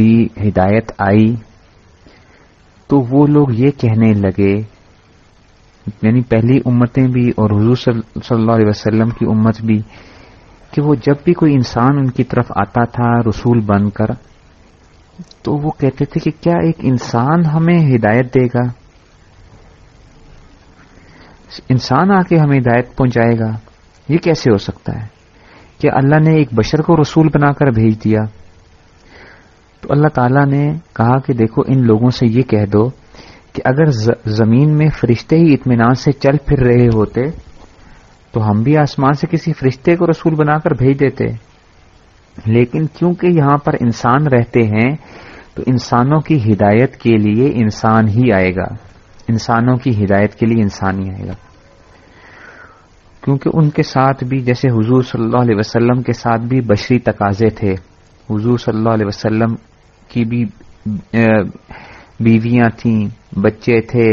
بھی ہدایت آئی، تو وہ لوگ یہ کہنے لگے یعنی پہلی امتیں بھی اور حضور صلی اللہ علیہ وسلم کی امت بھی، کہ وہ جب بھی کوئی انسان ان کی طرف آتا تھا، رسول بن کر، تو وہ کہتے تھے کہ کیا ایک انسان ہمیں ہدایت دے گا؟ انسان آ کے ہمیں ہدایت پہنچائے گا، یہ کیسے ہو سکتا ہے؟ کہ اللہ نے ایک بشر کو رسول بنا کر بھیج دیا؟ تو اللہ تعالیٰ نے کہا کہ دیکھو، ان لوگوں سے یہ کہہ دو کہ اگر زمین میں فرشتے ہی اطمینان سے چل پھر رہے ہوتے، تو ہم بھی آسمان سے کسی فرشتے کو رسول بنا کر بھیج دیتے۔ لیکن کیونکہ یہاں پر انسان رہتے ہیں، تو انسانوں کی ہدایت کے لیے انسان ہی آئے گا۔ انسانوں کی ہدایت کے لیے انسان ہی آئے گا۔ کیونکہ ان کے ساتھ بھی، جیسے حضور صلی اللہ علیہ وسلم کے ساتھ بھی بشری تقاضے تھے۔ حضور صلی اللہ علیہ وسلم کی بھی بیویاں تھیں، بچے تھے،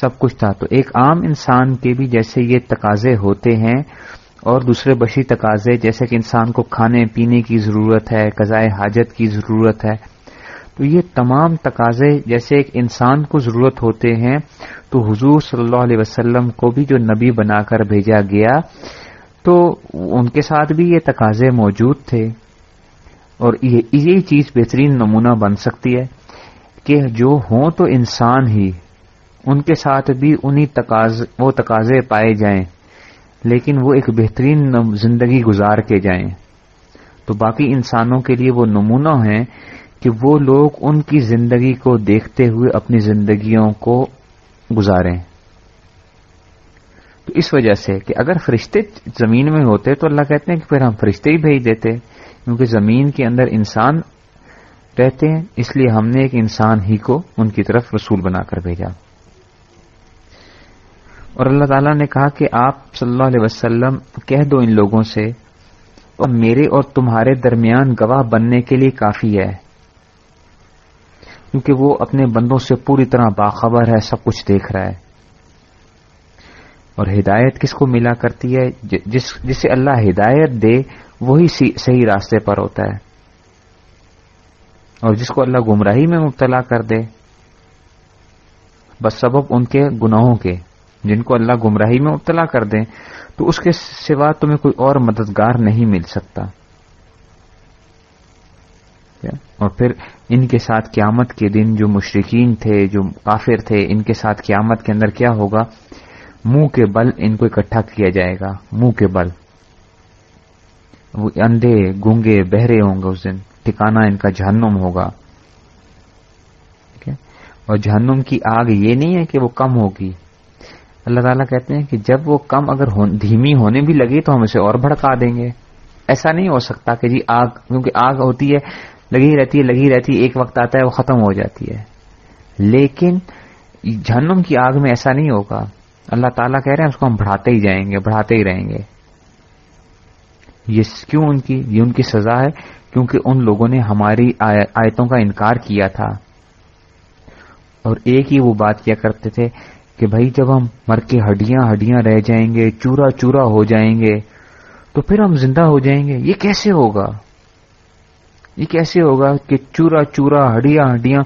سب کچھ تھا۔ تو ایک عام انسان کے بھی جیسے یہ تقاضے ہوتے ہیں اور دوسرے بشری تقاضے، جیسے کہ انسان کو کھانے پینے کی ضرورت ہے قضائے حاجت کی ضرورت ہے، تو یہ تمام تقاضے جیسے ایک انسان کو ضرورت ہوتے ہیں، تو حضور صلی اللہ علیہ وسلم کو بھی جو نبی بنا کر بھیجا گیا، تو ان کے ساتھ بھی یہ تقاضے موجود تھے۔ اور یہ چیز بہترین نمونہ بن سکتی ہے کہ جو ہوں تو انسان ہی، ان کے ساتھ بھی انہی تقاض، وہ تقاضے پائے جائیں، لیکن وہ ایک بہترین زندگی گزار کے جائیں۔ تو باقی انسانوں کے لیے وہ نمونہ ہیں کہ وہ لوگ ان کی زندگی کو دیکھتے ہوئے اپنی زندگیوں کو گزاریں۔ تو اس وجہ سے کہ اگر فرشتے زمین میں ہوتے تو اللہ کہتے ہیں کہ پھر ہم فرشتے ہی بھیج دیتے۔ کیونکہ زمین کے اندر انسان رہتے ہیں، اس لیے ہم نے ایک انسان ہی کو ان کی طرف رسول بنا کر بھیجا۔ اور اللہ تعالیٰ نے کہا کہ آپ صلی اللہ علیہ وسلم، کہہ دو ان لوگوں سے اور میرے اور تمہارے درمیان گواہ بننے کے لیے کافی ہے۔ کیونکہ وہ اپنے بندوں سے پوری طرح باخبر ہے، سب کچھ دیکھ رہا ہے۔ اور ہدایت کس کو ملا کرتی ہے؟ جس، جسے اللہ ہدایت دے وہی صحیح راستے پر ہوتا ہے۔ اور جس کو اللہ گمراہی میں مبتلا کر دے، بس سبب ان کے گناہوں کے، جن کو اللہ گمراہی میں مبتلا کر دیں تو اس کے سوا تمہیں کوئی اور مددگار نہیں مل سکتا۔ اور پھر ان کے ساتھ قیامت کے دن جو مشرقین تھے، جو کافر تھے، ان کے ساتھ قیامت کے اندر کیا ہوگا؟ منہ کے بل ان کو اکٹھا کیا جائے گا، منہ کے بل۔ وہ اندھے، گونگے، بہرے ہوں گے، اس دن ٹھکانا ان کا جہنم ہوگا۔ اور جہنم کی آگ یہ نہیں ہے کہ وہ کم ہوگی۔ اللہ تعالیٰ کہتے ہیں کہ جب وہ کم اگر دھیمی ہونے بھی لگی تو ہم اسے اور بھڑکا دیں گے۔ ایسا نہیں ہو سکتا کہ جی آگ، کیونکہ آگ ہوتی ہے، لگی رہتی ہے، لگی رہتی ہے، ایک وقت آتا ہے، وہ ختم ہو جاتی ہے۔ لیکن جہنم کی آگ میں ایسا نہیں ہوگا۔ اللہ تعالیٰ کہہ رہے ہیں اس کو ہم بڑھاتے ہی جائیں گے، بڑھاتے ہی رہیں گے۔ یہ کیوں ان کی یہ ان کی سزا ہے؟ کیونکہ ان لوگوں نے ہماری آیتوں کا انکار کیا تھا۔ اور ایک ہی وہ بات کیا کرتے تھے کہ بھائی جب ہم مر کے ہڈیاں ہڈیاں رہ جائیں گے، چورا چورا ہو جائیں گے، تو پھر ہم زندہ ہو جائیں گے۔ یہ کیسے ہوگا؟ یہ کیسے ہوگا کہ چورا چورا، ہڈیاں ہڈیاں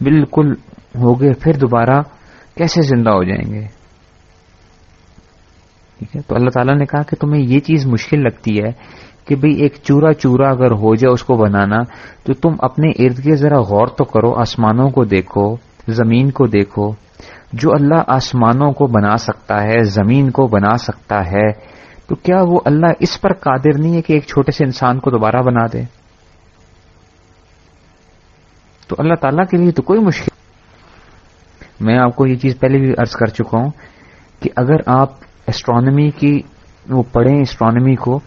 بالکل ہو گئے، پھر دوبارہ کیسے زندہ ہو جائیں گے؟ ٹھیک ہے؟ تو اللہ تعالیٰ نے کہا کہ تمہیں یہ چیز مشکل لگتی ہے کہ بھئی ایک چورا چورا اگر ہو جائے اس کو بنانا، تو تم اپنے ارد گرد ذرا غور تو کرو، آسمانوں کو دیکھو، زمین کو دیکھو۔ جو اللہ آسمانوں کو بنا سکتا ہے، زمین کو بنا سکتا ہے، تو کیا وہ اللہ اس پر قادر نہیں ہے کہ ایک چھوٹے سے انسان کو دوبارہ بنا دے؟ تو اللہ تعالیٰ کے لیے تو کوئی مشکل میں آپ کو یہ چیز پہلے بھی عرض کر چکا ہوں کہ اگر آپ اسٹرانومی کی وہ پڑھیں اسٹرانومی کو،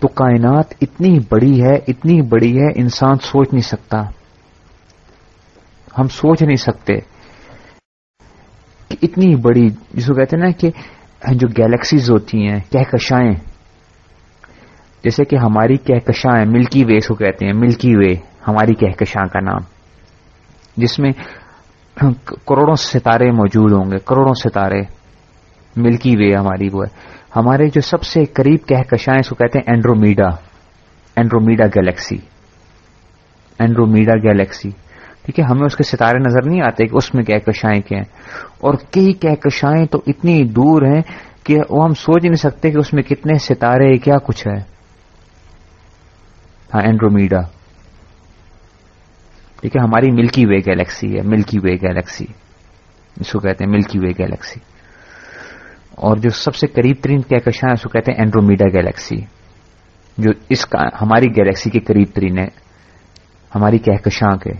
تو کائنات اتنی بڑی ہے، اتنی بڑی ہے، انسان سوچ نہیں سکتا۔ ہم سوچ نہیں سکتے کہ اتنی بڑی جس کو کہتے ہیں نا کہ جو گیلیکسیز ہوتی ہیں، کہکشائیں۔ جیسے کہ ہماری کہکشاں ملکی وے اس کو کہتے ہیں ملکی وے ہماری کہکشاں کا نام۔ جس میں کروڑوں ستارے موجود ہوں گے، کروڑوں ستارے۔ ملکی وے ہماری وہ ہے۔ ہمارے جو سب سے قریب کہکشائیں اس کو کہتے ہیں Andromeda Andromeda galaxy Andromeda galaxy ٹھیک ہے، ہمیں اس کے ستارے نظر نہیں آتے کہ اس میں کیا کشائیں کیا ہیں۔ اور کئی کہکشائیں تو اتنی دور ہیں کہ وہ ہم سوچ نہیں سکتے کہ اس میں کتنے ستارے کیا کچھ ہے۔ ہاں اینڈرومیڈا ٹھیک ہے، ہماری ملکی وے گیلیکسی ہے، ملکی وے گیلیکسی۔ اس کو کہتے ہیں ملکی وے گیلیکسی۔ اور جو سب سے قریب ترین کہکشاں اس کو کہتے ہیں اینڈرومیڈا گیلیکسی جو اس کا، ہماری گیلیکسی کے قریب ترین ہے ہماری کہکشاں کے۔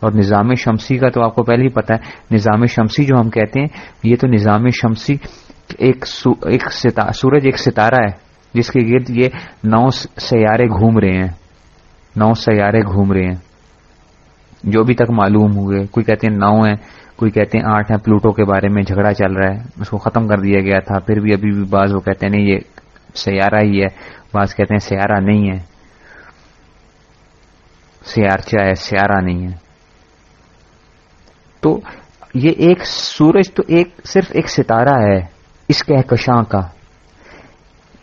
اور نظام شمسی کا تو آپ کو پہلے ہی پتا ہے، نظام شمسی جو ہم کہتے ہیں، یہ تو نظام شمسی ایک سورج ایک ستارہ ہے، جس کے گرد یہ نو سیارے گھوم رہے ہیں۔ نو سیارے گھوم رہے ہیں۔ جو بھی تک معلوم ہوئے، کوئی کہتے ہیں نو ہیں۔ کوئی کہتے ہیں آٹھ ہیں، پلوٹو کے بارے میں جھگڑا چل رہا ہے، اس کو ختم کر دیا گیا تھا، پھر بھی ابھی بھی بعض وہ کہتے ہیں، نہیں، یہ سیارہ ہی ہے، بعض کہتے ہیں سیارہ نہیں ہے۔ سیارچہ ہے سیارہ نہیں ہے۔ تو یہ ایک سورج تو ایک صرف ایک ستارہ ہے، اس کہکشاں کا۔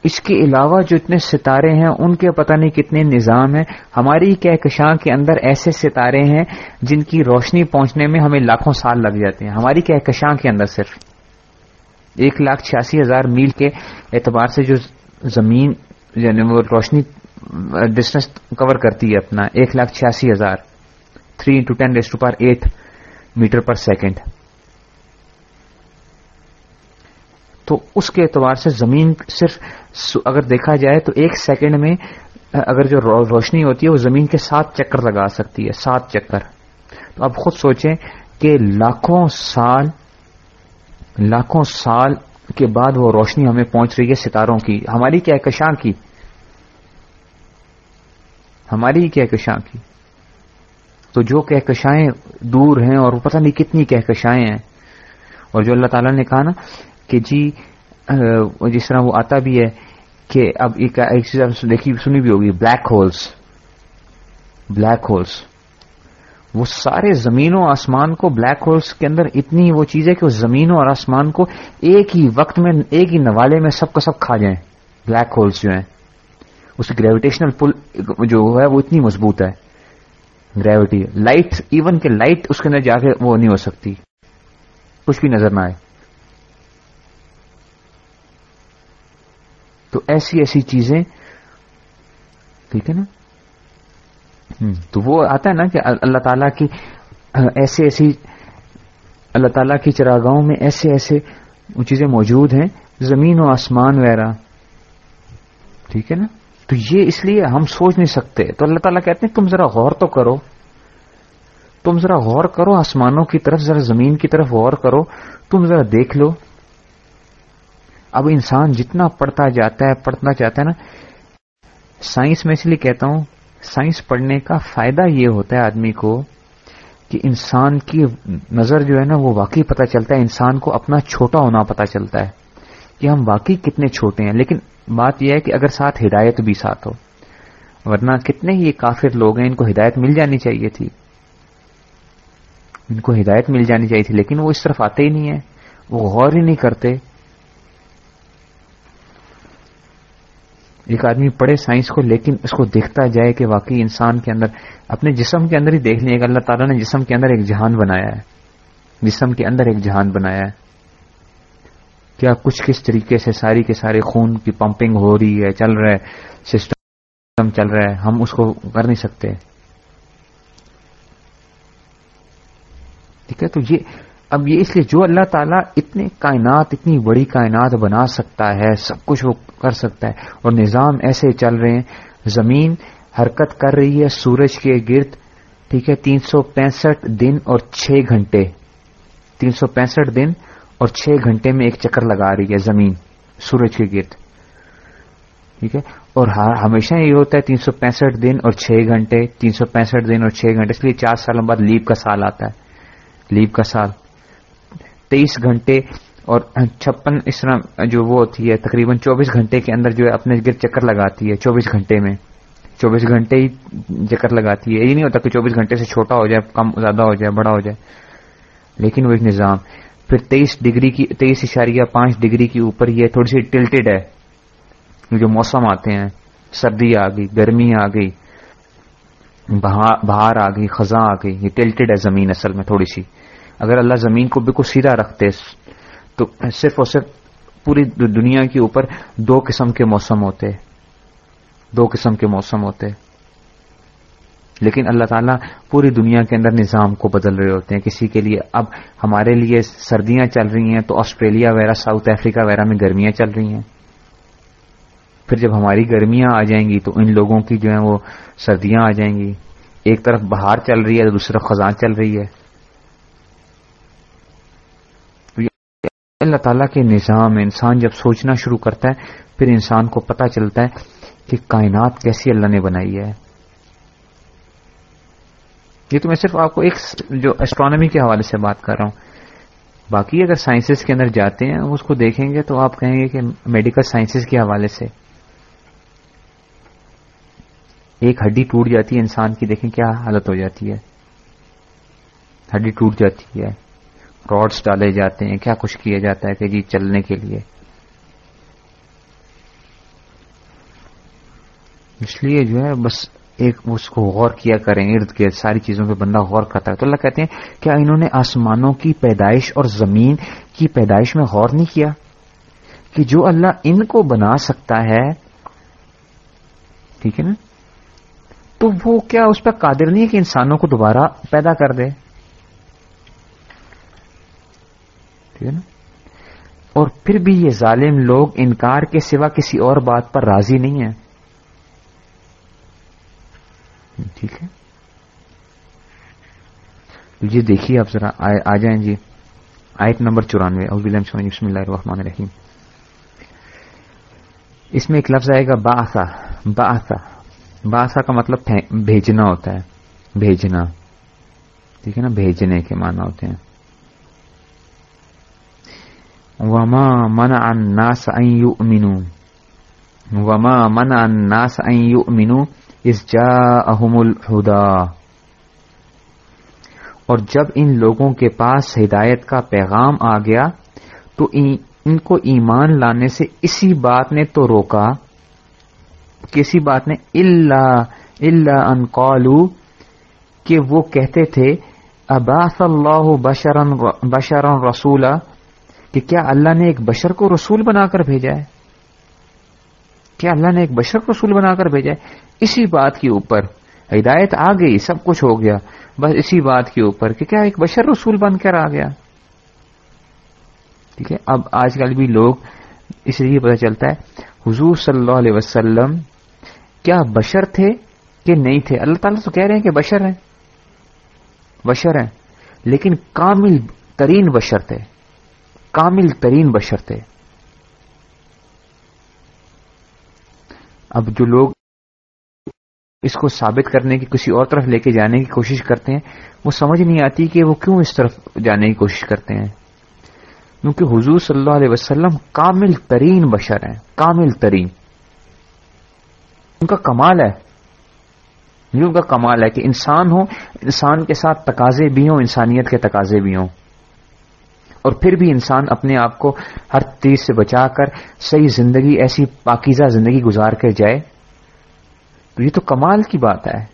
اس کے علاوہ جو اتنے ستارے ہیں، ان کے پتہ نہیں کتنے نظام ہیں۔ ہماری کہکشاں کے اندر ایسے ستارے ہیں جن کی روشنی پہنچنے میں ہمیں لاکھوں سال لگ جاتے ہیں۔ ہماری کہکشاں کے اندر صرف ایک لاکھ چھیاسی ہزار میل کے اعتبار سے جو زمین یعنی وہ روشنی ڈسٹینس کور کرتی ہے اپنا، ایک لاکھ چھیاسی ہزار three into ten to power eight metre per second تو اس کے اعتبار سے زمین صرف اگر دیکھا جائے تو ایک سیکنڈ میں اگر جو روشنی ہوتی ہے، وہ زمین کے سات چکر لگا سکتی ہے، سات چکر۔ تو اب خود سوچیں کہ لاکھوں سال لاکھوں سال کے بعد وہ روشنی ہمیں پہنچ رہی ہے ستاروں کی۔ ہماری کیا کشاں کی؟ ہماری کیا کشاں کی؟ تو جو کہکشائیں دور ہیں اور وہ پتہ نہیں کتنی کہکشائیں ہیں۔ اور جو اللہ تعالیٰ نے کہا نا کہ جی جس طرح وہ آتا بھی ہے کہ اب ایک چیز دیکھی، سنی بھی ہوگی بلیک ہولز بلیک ہولز وہ سارے زمین و آسمان کو بلیک ہولز کے اندر اتنی وہ چیز ہے کہ وہ زمینوں اور آسمان کو ایک ہی وقت میں، ایک ہی نوالے میں سب کا سب کھا جائیں۔ بلیک ہولز جو ہیں، اس کی گریویٹیشنل پل جو ہے، وہ اتنی مضبوط ہے۔ گریوٹی لائٹ ایون کہ لائٹ اس کے اندر جا کے وہ نہیں ہو سکتی۔ کچھ بھی نظر نہ آئے۔ تو ایسی ایسی چیزیں ٹھیک ہے نا؟ تو وہ آتا ہے نا کہ اللہ تعالیٰ کی ایسے ایسی اللہ تعالیٰ کی چراگاہوں میں ایسے ایسے چیزیں موجود ہیں زمین و آسمان وغیرہ۔ ٹھیک ہے نا؟ تو یہ اس لیے ہم سوچ نہیں سکتے۔ تو اللہ تعالیٰ کہتے ہیں تم ذرا غور تو کرو۔ تم ذرا غور کرو آسمانوں کی طرف ذرا زمین کی طرف غور کرو۔ تم ذرا دیکھ لو۔ اب انسان جتنا پڑھتا جاتا ہے، پڑھنا چاہتا ہے نا، سائنس میں اس لیے کہتا ہوں، سائنس پڑھنے کا فائدہ یہ ہوتا ہے آدمی کو کہ انسان کی نظر جو ہے نا، وہ واقعی پتہ چلتا ہے، انسان کو اپنا چھوٹا ہونا پتہ چلتا ہے کہ ہم واقعی کتنے چھوٹے ہیں۔ لیکن بات یہ ہے کہ اگر ساتھ ہدایت بھی ساتھ ہو، ورنہ کتنے ہی کافر لوگ ہیں، ان کو ہدایت مل جانی چاہیے تھی۔ ان کو ہدایت مل جانی چاہیے تھی، لیکن وہ اس طرف آتے ہی نہیں ہے وہ غور ہی نہیں کرتے۔ ایک آدمی پڑھے سائنس کو لیکن اس کو دیکھتا جائے کہ واقعی انسان کے اندر اپنے جسم کے اندر ہی دیکھ لیں کہ اللہ تعالیٰ نے جسم کے اندر ایک جہان بنایا ہے۔ جسم کے اندر ایک جہان بنایا ہے۔ کیا کچھ کس طریقے سے ساری کے سارے خون کی پمپنگ ہو رہی ہے، چل رہا ہے، سسٹم چل رہا ہے، ہم اس کو کر نہیں سکتے۔ ٹھیک ہے؟ تو یہ اب یہ اس لیے جو اللہ تعالیٰ اتنے کائنات، اتنی بڑی کائنات بنا سکتا ہے، سب کچھ وہ کر سکتا ہے اور نظام ایسے چل رہے ہیں، زمین حرکت کر رہی ہے، سورج کے گرد، ٹھیک ہے، تین سو پینسٹھ دن اور چھ گھنٹے۔ تین سو پینسٹھ دن اور چھ گھنٹے میں ایک چکر لگا رہی ہے زمین، سورج کے گرد۔ ٹھیک ہے؟ اور ہمیشہ یہ ہوتا ہے، تین سو پینسٹھ دن اور چھ گھنٹے، تین سو پینسٹھ دن اور چھ گھنٹے، اس لیے چار سالوں بعد لیپ کا سال آتا ہے۔ لیپ کا سال۔ تیئیس گھنٹے اور چھپن اس طرح جو وہ ہوتی ہے، تقریباً چوبیس گھنٹے کے اندر جو ہے اپنے گرد چکر لگاتی ہے، چوبیس گھنٹے میں۔ چوبیس گھنٹے ہی چکر لگاتی ہے۔ یہ نہیں ہوتا کہ چوبیس گھنٹے سے چھوٹا ہو جائے، کم، زیادہ ہو جائے، بڑا ہو جائے۔ لیکن وہ ایک نظام۔ پھر تیئیس ڈگری کی، تیئیس اشاریہ پانچ ڈگری کے اوپر یہ تھوڑی سی ٹلٹڈ ہے۔ جو موسم آتے ہیں، سردی آ گئی، گرمی آ گئی باہر آ گئی، خزاں آ گئی، یہ ٹلٹڈ ہے زمین اصل میں تھوڑی سی۔ اگر اللہ زمین کو بالکل سیدھا رکھتے تو صرف اور صرف پوری دنیا کے اوپر دو قسم کے موسم ہوتے۔ دو قسم کے موسم ہوتے۔ لیکن اللہ تعالیٰ پوری دنیا کے اندر نظام کو بدل رہے ہوتے ہیں۔ کسی کے لیے اب ہمارے لیے سردیاں چل رہی ہیں تو آسٹریلیا وغیرہ، ساؤتھ افریقہ وغیرہ میں گرمیاں چل رہی ہیں۔ پھر جب ہماری گرمیاں آ جائیں گی تو ان لوگوں کی جو ہیں وہ سردیاں آ جائیں گی۔ ایک طرف بہار چل رہی ہے دوسری طرف خزاں چل رہی ہے۔ اللہ تعالیٰ کے نظام انسان جب سوچنا شروع کرتا ہے، پھر انسان کو پتا چلتا ہے کہ کائنات کیسی اللہ نے بنائی ہے۔ یہ تو میں صرف آپ کو ایک جو اسٹرانومی کے حوالے سے بات کر رہا ہوں۔ باقی اگر سائنسز کے اندر جاتے ہیں، اس کو دیکھیں گے تو آپ کہیں گے کہ میڈیکل سائنسز کے حوالے سے۔ ایک ہڈی ٹوٹ جاتی ہے، انسان کی دیکھیں کیا حالت ہو جاتی ہے۔ ہڈی ٹوٹ جاتی ہے۔ راڈس ڈالے جاتے ہیں، کیا کچھ کیا جاتا ہے کہ جی چلنے کے لیے۔ اس لیے جو ہے بس ایک اس کو غور کیا کریں، ارد گرد ساری چیزوں پہ بندہ غور کرتا ہے۔ تو اللہ کہتے ہیں کیا انہوں نے آسمانوں کی پیدائش اور زمین کی پیدائش میں غور نہیں کیا؟ کہ جو اللہ ان کو بنا سکتا ہے، ٹھیک ہے نا؟ تو وہ کیا اس پہ قادر نہیں ہے کہ انسانوں کو دوبارہ پیدا کر دے؟ ٹھیک ہے نا۔ اور پھر بھی یہ ظالم لوگ انکار کے سوا کسی اور بات پر راضی نہیں ہے ٹھیک ہے۔ جی دیکھیے آپ ذرا آ جائیں جی۔ آیت نمبر چورانوے۔ بسم اللہ الرحمن الرحیم۔ اس میں ایک لفظ آئے گا باسا باسا باسا کا مطلب بھیجنا ہوتا ہے۔ بھیجنا۔ ٹھیک ہے نا؟ بھیجنے کے معنی ہوتے ہیں۔ وما من الناس ان يؤمنوا. وما من الناس ان يؤمنوا اس جا احم الہدا اور جب ان لوگوں کے پاس ہدایت کا پیغام آ گیا، تو ان کو ایمان لانے سے اسی بات نے تو روکا۔ کسی بات نے اللہ اللہ ان قالو کہ وہ کہتے تھے اباس اللہ بشرن بشرن رسولہ کہ کیا اللہ نے ایک بشر کو رسول بنا کر بھیجا ہے؟ کیا اللہ نے ایک بشر کو رسول بنا کر بھیجا ہے؟ اسی بات کے اوپر ہدایت آ گئی، سب کچھ ہو گیا۔ بس اسی بات کے اوپر کہ کیا ایک بشر رسول بن کر آ گیا؟ ٹھیک ہے، اب آج کل بھی لوگ اس لیے پتا چلتا ہے، حضور صلی اللہ علیہ وسلم کیا بشر تھے کہ نہیں تھے؟ اللہ تعالیٰ تو کہہ رہے ہیں کہ بشر ہیں۔ بشر ہیں، لیکن کامل ترین بشر تھے۔ کامل ترین بشر تھے۔ اب جو لوگ اس کو ثابت کرنے کی کسی اور طرف لے کے جانے کی کوشش کرتے ہیں، وہ سمجھ نہیں آتی کہ وہ کیوں اس طرف جانے کی کوشش کرتے ہیں۔ کیونکہ حضور صلی اللہ علیہ وسلم کامل ترین بشر ہیں، کامل ترین۔ ان کا کمال ہے۔ یہ ان کا کمال ہے کہ انسان ہو انسان کے ساتھ تقاضے بھی ہوں، انسانیت کے تقاضے بھی ہوں۔ اور پھر بھی انسان اپنے آپ کو ہر چیز سے بچا کر صحیح زندگی، ایسی پاکیزہ زندگی گزار کر جائے، تو یہ تو کمال کی بات ہے۔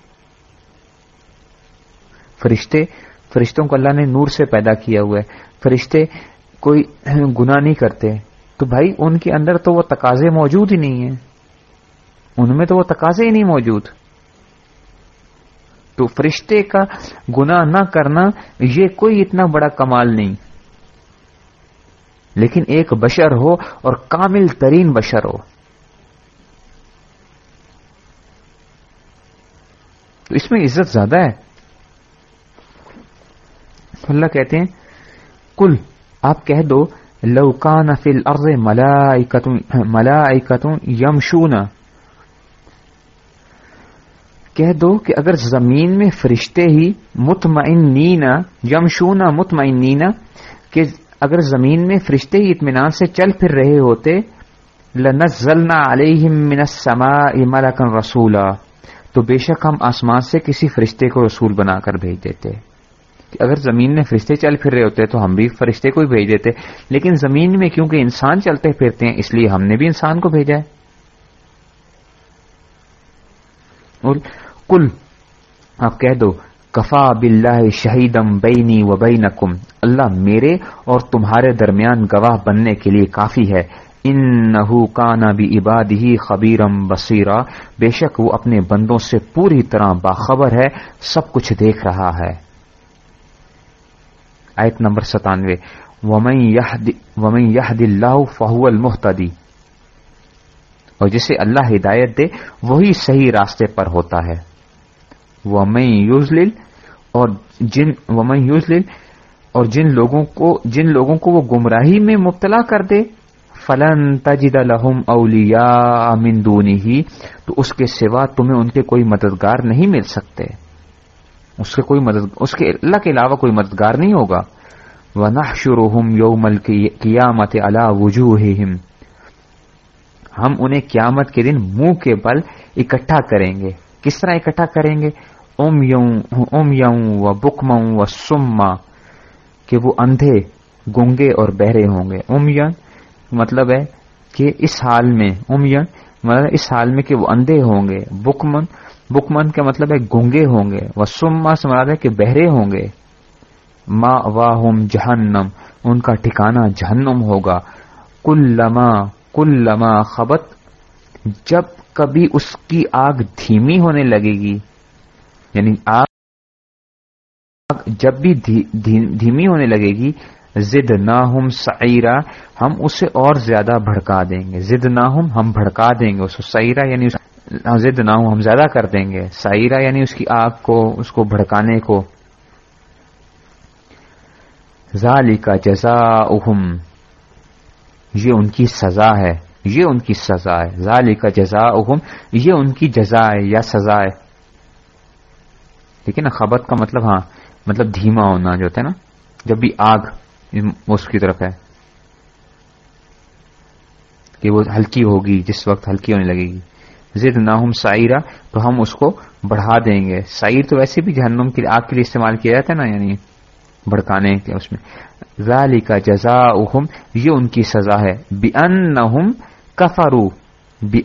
فرشتے، فرشتوں کو اللہ نے نور سے پیدا کیا ہوا ہے۔ فرشتے کوئی گناہ نہیں کرتے۔ تو بھائی، ان کے اندر تو وہ تقاضے موجود ہی نہیں ہیں۔ ان میں تو وہ تقاضے ہی نہیں موجود۔ تو فرشتے کا گناہ نہ کرنا، یہ کوئی اتنا بڑا کمال نہیں۔ لیکن ایک بشر ہو اور کامل ترین بشر ہو۔ تو اس میں عزت زیادہ ہے۔ اللہ کہتے ہیں کل آپ کہہ دو لوکان فل ارض ملا یمشون۔ کہہ دو کہ اگر زمین میں فرشتے ہی مطمئنین، یمشون مطمئنین، کہ اگر زمین میں فرشتے ہی اطمینان سے چل پھر رہے ہوتے، لنزلنا علیہم من السماء ملکا رسولا، تو بے شک ہم آسمان سے کسی فرشتے کو رسول بنا کر بھیج دیتے۔ اگر زمین میں فرشتے چل پھر رہے ہوتے تو ہم بھی فرشتے کو ہی بھیج دیتے، لیکن زمین میں کیونکہ انسان چلتے پھرتے ہیں، اس لیے ہم نے بھی انسان کو بھیجا ہے۔ کل آپ کہہ دو کفا بلّہ شہیدم بینی و بینکم۔ اللہ میرے اور تمہارے درمیان گواہ بننے کے لیے کافی ہے۔ ان کانا بھی عباد ہی خبیرم بصیرہ بے شک وہ اپنے بندوں سے پوری طرح باخبر ہے، سب کچھ دیکھ رہا ہے۔ آیت نمبر ستانوے۔ ومن یہد اللہ فہو المحتدی اور جسے اللہ ہدایت دے، وہی صحیح راستے پر ہوتا ہے۔ ومن یوزلل اور جن ومن یوزلل اور جن لوگوں کو جن لوگوں کو وہ گمراہی میں مبتلا کر دے، فلن تجد لہم اولیاء من دونہی تو اس کے سوا تمہیں ان کے کوئی مددگار نہیں مل سکتے۔ اس کے کوئی مدد، اس کے اللہ کے علاوہ کوئی مددگار نہیں ہوگا۔ وَنَحْشُرُهُمْ يَوْمَ الْقِيَامَةِ عَلَى وُجُوهِهِمْ۔ ہم انہیں قیامت کے دن منہ کے بل اکٹھا کریں گے۔ کس طرح اکٹھا کریں گے؟ ام یوں و بکم و سما کہ وہ اندھے گنگے اور بہرے ہوں گے۔ ام مطلب ہے کہ اس حال میں ام مطلب اس حال میں کہ وہ اندھے ہوں گے۔ بکمن بکمن کا مطلب ہے گنگے ہوں گے۔ وہ سما سے مراد ہے کہ بہرے ہوں گے۔ ما واہم جہنم، ان کا ٹھکانہ جہنم ہوگا۔ کل لما کل لما خبت، جب کبھی اس کی آگ دھیمی ہونے لگے گی۔ یعنی آگ جب بھی دھیمی ہونے لگے گی زد نہ ہم سعیرا، ہم اسے اور زیادہ بھڑکا دیں گے۔ زد نہ ہم ہم بھڑکا دیں گے، اس سعیرا یعنی ہاں، زد نہ ہم زیادہ کر دیں گے۔ سعیرا یعنی اس کی آگ کو، اس کو بھڑکانے کو۔ ذالی کا جزا یہ ان کی سزا ہے۔ یہ ان کی سزا ہے۔ ذالی کا جزا یہ ان کی جزا ہے یا سزا ہے۔ ٹھیک ہے نا؟ خبر کا مطلب ہاں مطلب دھیما ہونا جو ہوتا ہے نا، جب بھی آگ اس کی طرف ہے، کہ وہ ہلکی ہوگی، جس وقت ہلکی ہونے لگے گی۔ زد نہ ہم تو ہم اس کو بڑھا دیں گے۔ سائر تو ویسے بھی جہنم کے آگ کے لیے استعمال کیا جاتا ہے نا یعنی بڑکانے کے اس میں۔ ذالی کا جزا یہ ان کی سزا ہے۔ بی ان کفرو بی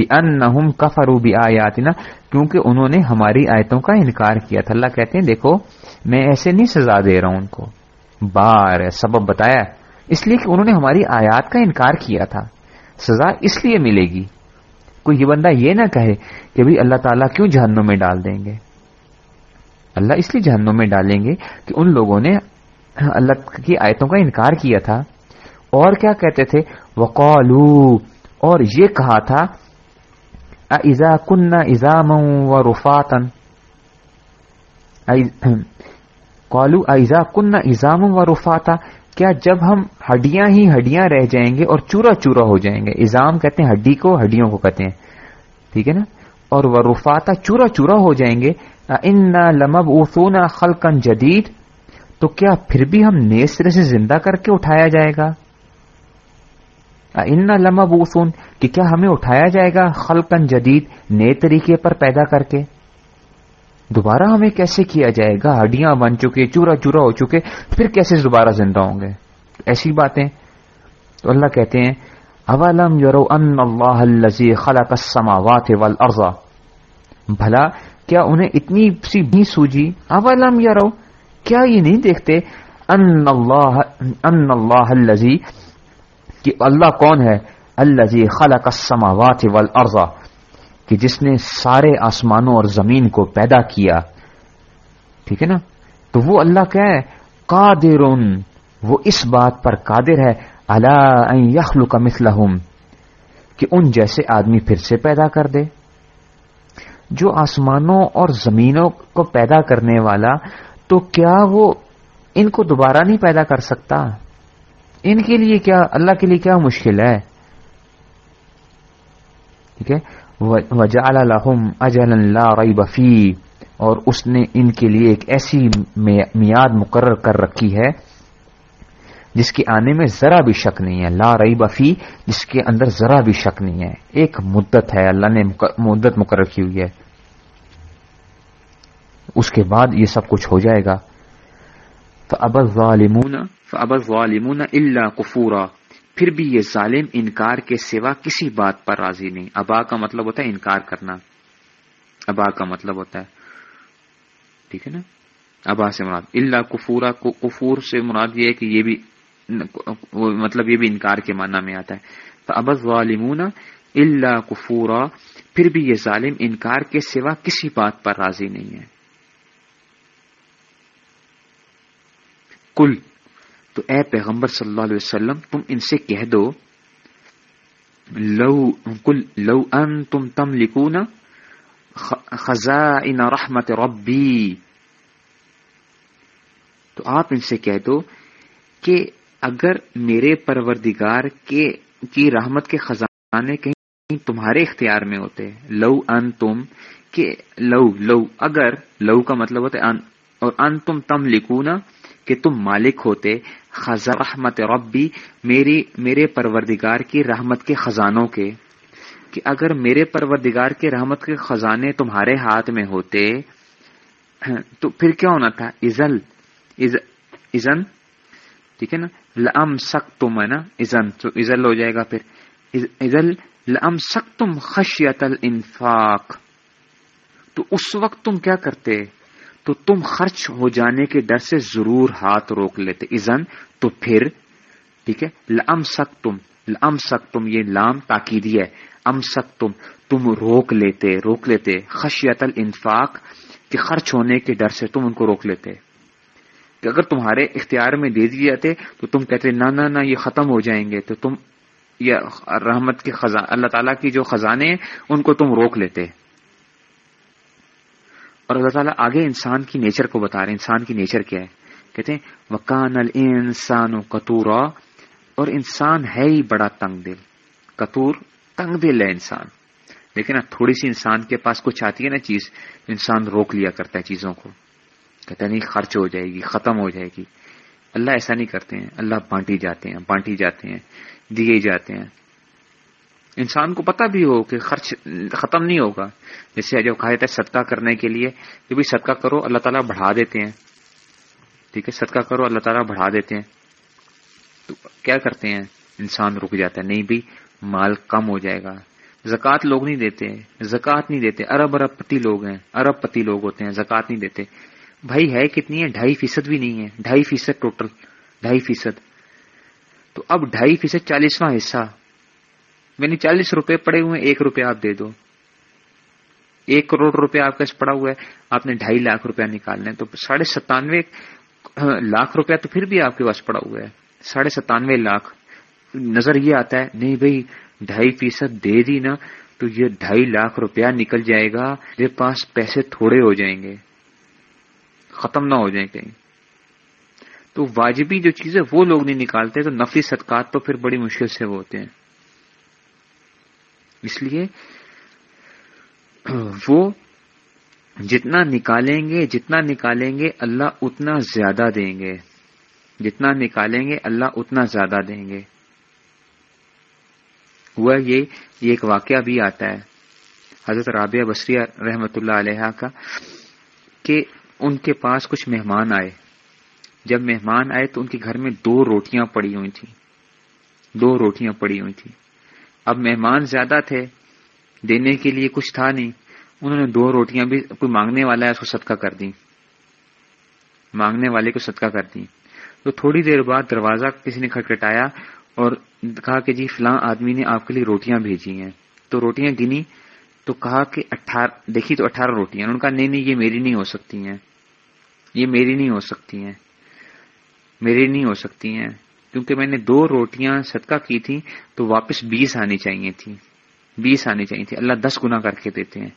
آیاتنا بی ان کفرو بی کیونکہ انہوں نے ہماری آیتوں کا انکار کیا تھا۔ اللہ کہتے ہیں، دیکھو، میں ایسے نہیں سزا دے رہا ہوں ان کو۔ بار سبب بتایا اس لیے کہ انہوں نے ہماری آیات کا انکار کیا تھا۔ سزا اس لیے ملے گی۔ کوئی یہ بندہ یہ نہ کہے کہ بھائی اللہ تعالیٰ کیوں جہنم میں ڈال دیں گے؟ اللہ اس لیے جہنم میں ڈالیں گے کہ ان لوگوں نے اللہ کی آیتوں کا انکار کیا تھا۔ اور کیا کہتے تھے؟ وقالو اور یہ کہا تھا ایزا کن ایزام و رفاتن قالو ایزا کن ایزام و رفاتا کیا جب ہم ہڈیاں ہی ہڈیاں رہ جائیں گے اور چورا چورا ہو جائیں گے؟ ایزام کہتے ہیں، ہڈی کو، ہڈیوں کو کہتے ہیں۔ ٹھیک ہے نا؟ اور وہ رفاتا چورا چورا ہو جائیں گے۔ ان لمب اوسونا خلقن جدید تو کیا پھر بھی ہم نئے سرے سے زندہ کر کے اٹھایا جائے گا؟ ان لمب اوسون کہ کیا ہمیں اٹھایا جائے گا خلقن جدید نئے طریقے پر پیدا کر کے؟ دوبارہ ہمیں کیسے کیا جائے گا؟ ہڈیاں بن چکے، چورا چورا ہو چکے، پھر کیسے دوبارہ زندہ ہوں گے؟ ایسی باتیں۔ تو اللہ کہتے ہیں، اولم یورو ان اللہ خلق السماوات والارض؟ بھلا، کیا انہیں اتنی سی بھی سوجی؟ اولم یارو کیا یہ نہیں دیکھتے؟ ان اللہ ان اللہ الذی کہ اللہ کون ہے؟ الذی خلق السماوات والارض، کہ جس نے سارے آسمانوں اور زمین کو پیدا کیا۔ ٹھیک ہے نا؟ تو وہ اللہ کیا ہے؟ قادر وہ اس بات پر قادر ہے اللہ ان یخلق مثلہم، کہ ان جیسے آدمی پھر سے پیدا کر دے۔ جو آسمانوں اور زمینوں کو پیدا کرنے والا، تو کیا وہ ان کو دوبارہ نہیں پیدا کر سکتا؟ ان کے لیے کیا اللہ کے لیے کیا مشکل ہے؟ ٹھیک ہے؟ وجا الحم اجل اللہ رئی بفی اور اس نے ان کے لیے ایک ایسی میاد مقرر کر رکھی ہے، جس کے آنے میں ذرا بھی شک نہیں ہے، لا رئی بفی جس کے اندر ذرا بھی شک نہیں ہے۔ ایک مدت ہے، اللہ نے مدت مقرر کی ہوئی ہے۔ اس کے بعد یہ سب کچھ ہو جائے گا۔ ظالمون ظالمون اللہ کفورا پھر بھی یہ ظالم انکار کے سوا کسی بات پر راضی نہیں۔ ابا کا مطلب ہوتا ہے انکار کرنا۔ ابا کا مطلب ہوتا ہے۔ ٹھیک ہے نا؟ ابا سے مراد۔ اللہ کفورا کفور سے مراد یہ ہے کہ یہ بھی مطلب یہ بھی انکار کے معنی میں آتا ہے۔ تو ابز والمون اللہ کفورا پھر بھی یہ ظالم انکار کے سوا کسی بات پر راضی نہیں ہے۔ کل تو اے پیغمبر صلی اللہ علیہ وسلم، تم ان سے کہہ دو، لو کل لو ان تم تم لکھو نا خزاں رحمت ربی۔ تو آپ ان سے کہہ دو کہ اگر میرے پروردگار کے، کی رحمت کے خزانے کہیں تمہارے اختیار میں ہوتے، لو ان تم کہ لو لو، اگر، لو کا مطلب ہوتا ہے ان، اور ان تم تم لکھو نا کہ تم مالک ہوتے، خزا رحمت ربی میری میرے پروردگار کی رحمت کے خزانوں کے۔ کہ اگر میرے پروردگار کے رحمت کے خزانے تمہارے ہاتھ میں ہوتے، تو پھر کیا ہونا تھا؟ ازل ازن ٹھیک ہے نا؟ لم سک تم ہے نا ازن تو ازل ہو جائے گا پھر۔ ازل لم سک تم خشیت الانفاق۔ تو اس وقت تم کیا کرتے؟ تو تم خرچ ہو جانے کے ڈر سے ضرور ہاتھ روک لیتے۔ ازن تو پھر، ٹھیک ہے؟ لم سک تم لم سک تم یہ لام تاکیدی ہے۔ ام سک تم تم روک لیتے روک لیتے۔ خشیت الانفاق، کہ خرچ ہونے کے ڈر سے تم ان کو روک لیتے۔ کہ اگر تمہارے اختیار میں دے دیے جاتے، تو تم کہتے، نہ نہ نہ، یہ ختم ہو جائیں گے۔ تو تم یہ رحمت کے خزان اللہ تعالیٰ کی جو خزانے ہیں، ان کو تم روک لیتے۔ اور اللہ تعالیٰ آگے انسان کی نیچر کو بتا رہے انسان کی نیچر کیا ہے؟ کہتے ہیں وکان السان کتورا اور انسان ہے ہی بڑا تنگ دل۔ کتور تنگ دل ہے انسان۔ لیکن تھوڑی سی انسان کے پاس کچھ آتی ہے نا چیز، انسان روک لیا کرتا ہے چیزوں کو۔ کہتا نہیں، خرچ ہو جائے گی، ختم ہو جائے گی۔ اللہ ایسا نہیں کرتے ہیں۔ اللہ بانٹی جاتے ہیں، بانٹی جاتے ہیں، دیے جاتے ہیں۔ انسان کو پتا بھی ہو کہ خرچ ختم نہیں ہوگا۔ جیسے جب کہا جاتا ہے صدقہ کرنے کے لیے، کہ بھی صدقہ کرو، اللہ تعالیٰ بڑھا دیتے ہیں۔ ٹھیک ہے، صدقہ کرو، اللہ تعالیٰ بڑھا دیتے ہیں۔ تو کیا کرتے ہیں؟ انسان رک جاتا ہے۔ نہیں بھی مال کم ہو جائے گا۔ زکوٰۃ لوگ نہیں دیتے۔ زکوٰۃ نہیں دیتے۔ ارب ارب پتی لوگ ہیں۔ ارب پتی لوگ ہوتے ہیں۔ زکوٰۃ نہیں دیتے۔ بھائی ہے کتنی ہے؟ ڈھائی فیصد بھی نہیں ہے۔ ڈھائی فیصد ٹوٹل۔ ڈھائی فیصد۔ تو اب ڈھائی فیصد چالیسواں حصہ میں نے چالیس روپے پڑے ہوئے ایک روپے آپ دے دو۔ ایک کروڑ روپے آپ کا پڑا ہوا ہے، آپ نے ڈھائی لاکھ روپیہ نکالنے تو ساڑھے ستانوے لاکھ روپیہ تو پھر بھی آپ کے پاس پڑا ہوا ہے۔ ساڑھے ستانوے لاکھ۔ نظر یہ آتا ہے، نہیں بھائی، ڈھائی فیصد دے دی نا، تو یہ ڈھائی لاکھ روپیہ نکل جائے گا۔ میرے پاس پیسے تھوڑے ہو جائیں گے۔ ختم نہ ہو جائیں کہیں۔ تو واجبی جو چیزیں وہ لوگ نہیں نکالتے، تو نفی صدقات تو پھر بڑی مشکل سے وہ ہوتے ہیں۔ اس لیے وہ جتنا نکالیں گے، جتنا نکالیں گے، اللہ اتنا زیادہ دیں گے۔ جتنا نکالیں گے، اللہ اتنا زیادہ دیں گے۔ ہوا یہ ایک واقعہ بھی آتا ہے۔ حضرت رابعہ بصری رحمت اللہ علیہ کا کہ ان کے پاس کچھ مہمان آئے۔ جب مہمان آئے تو ان کے گھر میں دو روٹیاں پڑی ہوئی تھیں۔ دو روٹیاں پڑی ہوئی تھیں۔ اب مہمان زیادہ تھے، دینے کے لیے کچھ تھا نہیں۔ انہوں نے دو روٹیاں بھی، کوئی مانگنے والا ہے اس کو صدقہ کر دی مانگنے والے کو صدقہ کر دی تو تھوڑی دیر بعد دروازہ کسی نے کھٹکھٹایا اور کہا کہ جی فلاں آدمی نے آپ کے لیے روٹیاں بھیجی ہیں۔ تو روٹیاں گنی، تو کہا کہ اٹھارہ دیکھی تو اٹھارہ روٹیاں۔ انہوں نے کہا، نہیں نہیں، یہ میری نہیں ہو سکتی ہیں۔ یہ میری نہیں ہو سکتی ہیں۔ میری نہیں ہو سکتی ہیں۔ کیونکہ میں نے دو روٹیاں صدقہ کی تھی تو واپس بیس آنی چاہیے تھی۔ بیس آنی چاہیے تھی۔ اللہ دس گنا کر کے دیتے ہیں۔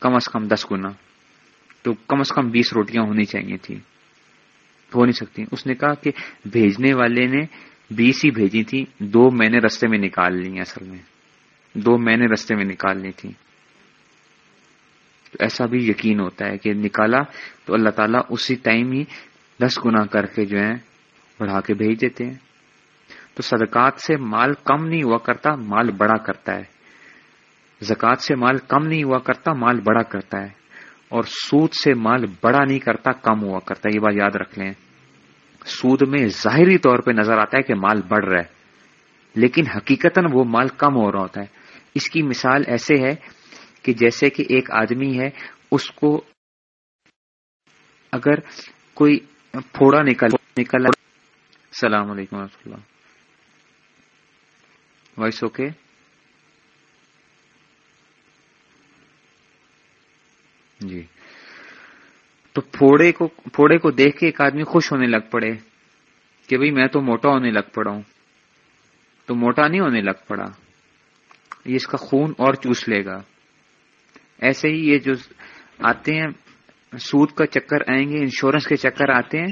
کم از کم دس گنا تو کم از کم بیس روٹیاں ہونی چاہیے تھی ہو نہیں سکتی۔ اس نے کہا کہ بھیجنے والے نے بیس ہی بھیجی تھی۔ دو میں نے رستے میں نکال لی اصل میں۔ دو میں نے رستے میں نکال لی تھی۔ تو ایسا بھی یقین ہوتا ہے کہ نکالا تو اللہ تعالیٰ اسی ٹائم ہی دس گنا کر کے جو ہے بڑھا کے بھیج دیتے ہیں۔ تو صدقات سے مال کم نہیں ہوا کرتا، مال بڑا کرتا ہے۔ زکوٰۃ سے مال کم نہیں ہوا کرتا، مال بڑا کرتا ہے۔ اور سود سے مال بڑا نہیں کرتا، کم ہوا کرتا یہ بات یاد رکھ لیں۔ سود میں ظاہری طور پہ نظر آتا ہے کہ مال بڑھ رہا ہے، لیکن حقیقت وہ مال کم ہو رہا ہوتا ہے۔ اس کی مثال ایسے ہے کہ جیسے کہ ایک آدمی ہے، اس کو اگر کوئی پھوڑا نکل نکل، السلام علیکم و اللہ۔ وائس اوکے جی۔ تو پھوڑے کو پھوڑے کو دیکھ کے ایک آدمی خوش ہونے لگ پڑے کہ بھئی میں تو موٹا ہونے لگ پڑا ہوں۔ تو موٹا نہیں ہونے لگ پڑا۔ یہ اس کا خون اور چوس لے گا۔ ایسے ہی یہ جو آتے ہیں، سود کا چکر آئیں گے، انشورنس کے چکر آتے ہیں،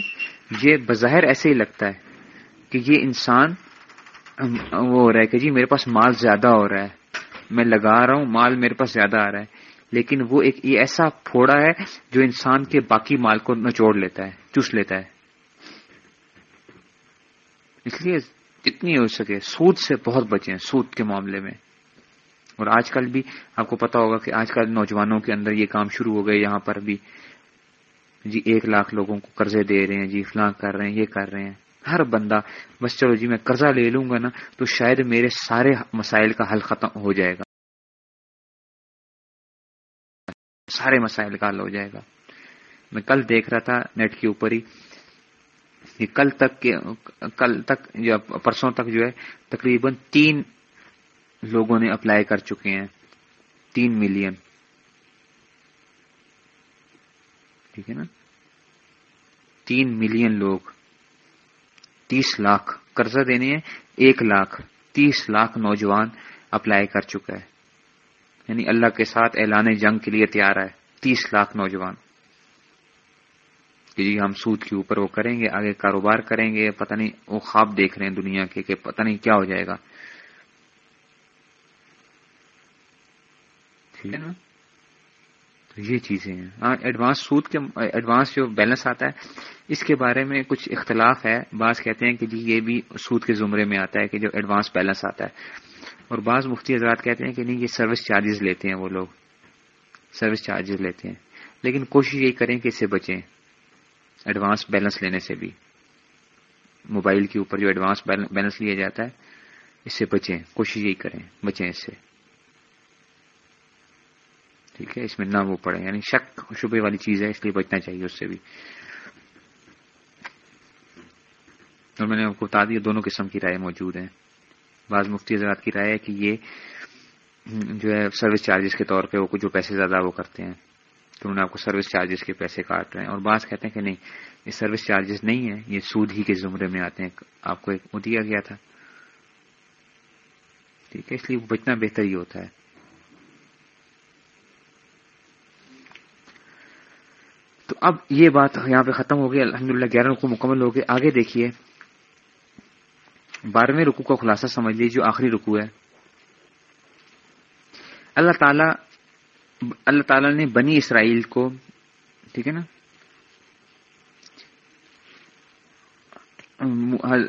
یہ بظاہر ایسے ہی لگتا ہے کہ یہ انسان وہ ہو رہا ہے کہ جی میرے پاس مال زیادہ ہو رہا ہے۔ میں لگا رہا ہوں، مال میرے پاس زیادہ آ رہا ہے۔ لیکن وہ ایک، یہ ایسا پھوڑا ہے جو انسان کے باقی مال کو نچوڑ لیتا ہے، چوس لیتا ہے۔ اس لیے جتنی ہو سکے، سود سے بہت بچیں، سود کے معاملے میں۔ اور آج کل بھی آپ کو پتا ہوگا کہ آج کل نوجوانوں کے اندر یہ کام شروع ہو گئے، یہاں پر بھی۔ جی ایک لاکھ لوگوں کو قرضے دے رہے ہیں جی فلاں کر رہے ہیں، یہ کر رہے ہیں۔ ہر بندہ، بس چلو جی میں قرضہ لے لوں گا نا، تو شاید میرے سارے مسائل کا حل ختم ہو جائے گا۔ سارے مسائل کا حل ہو جائے گا۔ میں کل دیکھ رہا تھا نیٹ کے اوپر ہی، کہ کل تک کل تک یا پرسوں تک جو ہے، تقریباً تین لوگوں نے اپلائی کر چکے ہیں۔ تین ملین۔ ٹھیک ہے نا؟ تین ملین لوگ۔ تیس لاکھ قرضہ دینے ہیں، ایک لاکھ تیس لاکھ نوجوان اپلائی کر چکا ہے۔ یعنی اللہ کے ساتھ اعلان جنگ کے لیے تیار ہے، تیس لاکھ نوجوان۔ کہ جی ہم سود کے اوپر وہ کریں گے، آگے کاروبار کریں گے، پتہ نہیں وہ خواب دیکھ رہے ہیں دنیا کے کہ پتہ نہیں کیا ہو جائے گا۔ ٹھیک ہے نا؟ یہ چیزیں ہیں۔ ہاں ایڈوانس سود کے ایڈوانس جو بیلنس آتا ہے، اس کے بارے میں کچھ اختلاف ہے۔ بعض کہتے ہیں کہ جی یہ بھی سود کے زمرے میں آتا ہے کہ جو ایڈوانس بیلنس آتا ہے۔ اور بعض مفتی حضرات کہتے ہیں کہ نہیں، یہ سروس چارجز لیتے ہیں وہ لوگ۔ سروس چارجز لیتے ہیں۔ لیکن کوشش یہی کریں کہ اس سے بچیں۔ ایڈوانس بیلنس لینے سے بھی۔ موبائل کے اوپر جو ایڈوانس بیلنس لیا جاتا ہے، اس سے بچیں۔ کوشش یہی کریں، بچیں اس سے۔ ٹھیک ہے، اس میں نہ وہ پڑے یعنی شک شبے والی چیز ہے، اس لیے بچنا چاہیے اس سے بھی۔ اور میں نے آپ کو بتا دیا، دونوں قسم کی رائے موجود ہیں۔ بعض مفتی حضرات کی رائے ہے کہ یہ جو ہے سروس چارجز کے طور پہ وہ جو پیسے زیادہ وہ کرتے ہیں۔ تو انہوں نے آپ کو سروس چارجز کے پیسے کاٹ رہے ہیں۔ اور بعض کہتے ہیں کہ نہیں، یہ سروس چارجز نہیں ہے یہ سود ہی کے زمرے میں آتے ہیں۔ آپ کو ایک وہ دیا گیا تھا۔ ٹھیک ہے، اس لیے بچنا بہتر ہی ہوتا ہے۔ اب یہ بات یہاں پہ ختم ہو گئی الحمد للہ گیارہ رکو مکمل ہو گئے۔ آگے دیکھیے۔ بارہویں رکو کا خلاصہ سمجھ لیجیے جو آخری رکو ہے۔ اللہ تعالی اللہ تعالی نے بنی اسرائیل کو، ٹھیک ہے نا؟